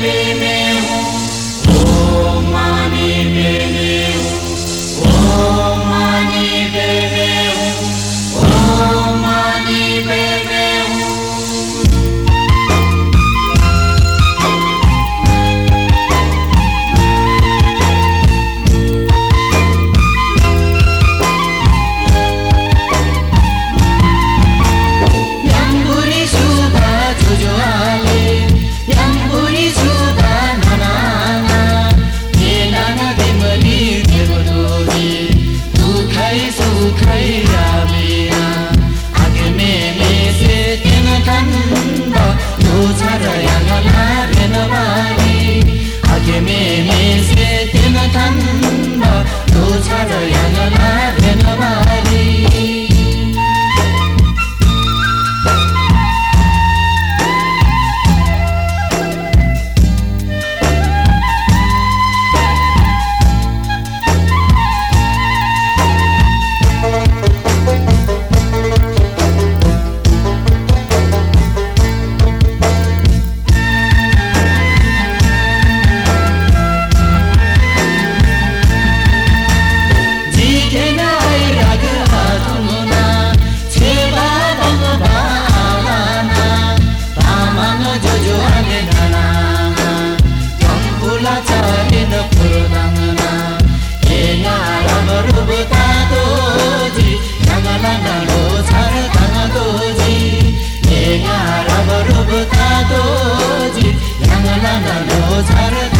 me, me. so crazy. knows how to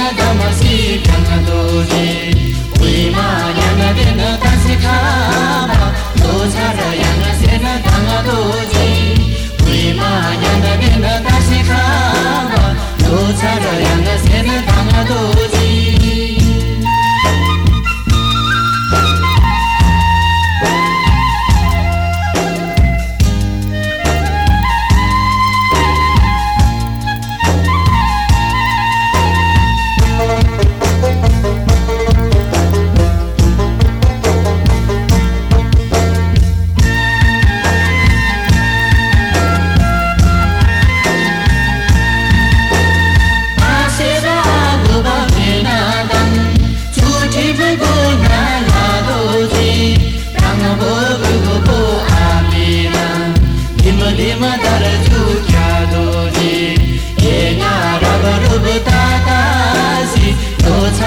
吉，罗刹拉外